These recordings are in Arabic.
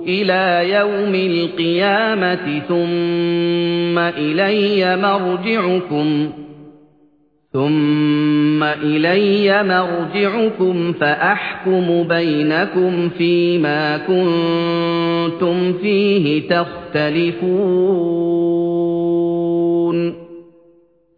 إِلَىٰ يَوْمِ الْقِيَامَةِ ثُمَّ إِلَيَّ مَرْجِعُكُمْ ثُمَّ إِلَيَّ مَرْجِعُكُمْ فَأَحْكُمُ بَيْنَكُمْ فِيمَا كُنتُمْ فِيهِ تَخْتَلِفُونَ.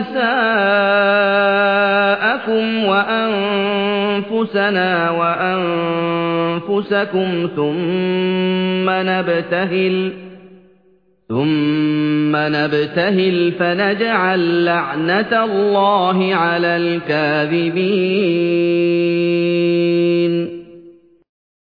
وَنِسَاءَكُمْ وَأَنفُسَنَا وَأَنفُسَكُمْ ثُمَّ نَبْتَهِلْ ثُمَّ نَبْتَهِلْ فَنَجْعَل لَّعْنَتَ اللَّهِ عَلَى الْكَاذِبِينَ.